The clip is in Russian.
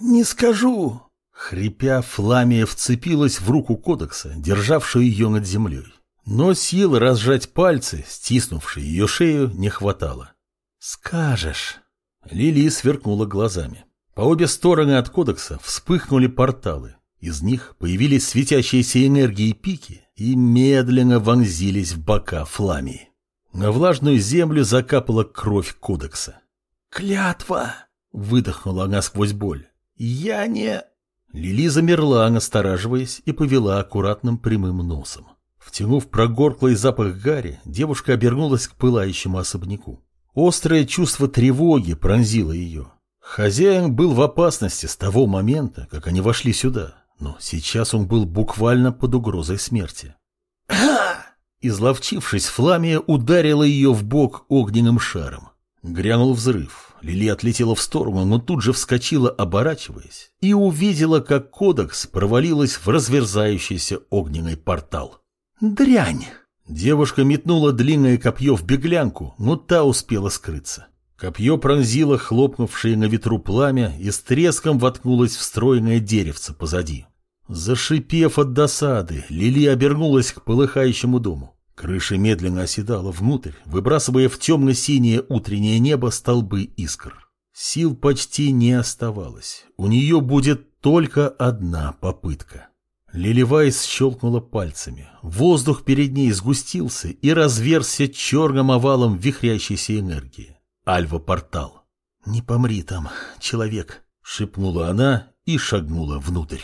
Не скажу. Хрипя, Фламия вцепилась в руку кодекса, державшую ее над землей. Но силы разжать пальцы, стиснувшие ее шею, не хватало. «Скажешь». Лили сверкнула глазами. По обе стороны от кодекса вспыхнули порталы. Из них появились светящиеся энергии пики и медленно вонзились в бока Фламии. На влажную землю закапала кровь кодекса. «Клятва!» — выдохнула она сквозь боль. «Я не...» Лили замерла, настораживаясь, и повела аккуратным прямым носом. Втянув прогорклый запах гари, девушка обернулась к пылающему особняку. Острое чувство тревоги пронзило ее. Хозяин был в опасности с того момента, как они вошли сюда, но сейчас он был буквально под угрозой смерти. Изловчившись, Фламия ударила ее в бок огненным шаром. Грянул взрыв. Лили отлетела в сторону, но тут же вскочила, оборачиваясь, и увидела, как кодекс провалилась в разверзающийся огненный портал. «Дрянь!» Девушка метнула длинное копье в беглянку, но та успела скрыться. Копье пронзило хлопнувшее на ветру пламя и с треском воткнулось в стройное деревце позади. Зашипев от досады, Лили обернулась к полыхающему дому. Крыша медленно оседала внутрь, выбрасывая в темно-синее утреннее небо столбы искр. Сил почти не оставалось. У нее будет только одна попытка. Лилевайс щелкнула пальцами. Воздух перед ней сгустился и разверзся черным овалом вихрящейся энергии. Альва-портал. «Не помри там, человек», — шепнула она и шагнула внутрь.